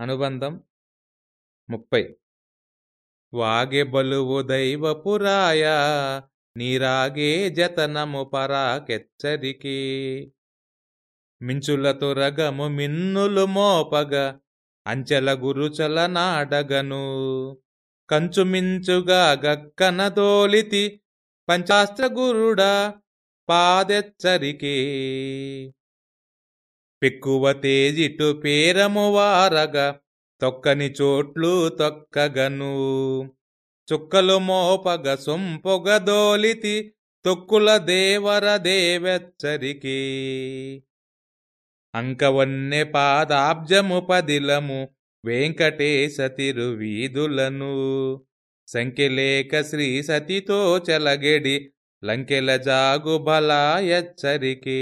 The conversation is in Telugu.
అనుబంధం ముప్పై. వాగే బలువు దైవపురాయ నీరాగే జతనము పరాకెచ్చరికి. మించుల రగము మిన్నులు మోపగ అంచెల గురుచల నాడగను కంచుమించుగా గక్కన దోలితి పంచాస్త్ర గురుడా పాదెచ్చరికే. పెక్కువ తేజిటు పేరము వారగా తొక్కని చోట్లు తొక్కగను. చుక్కలు మోపగ సొంపొగ దోలితి తొక్కుల దేవర దేవెచ్చరికి. అంకవన్నె పాదాబ్జము పదిలము వెంకటేశ తిరువీధులను. సంఖ్యలేక శ్రీ సతితో చెలగెడి లంకెల జాగు బలాయచ్చరికే.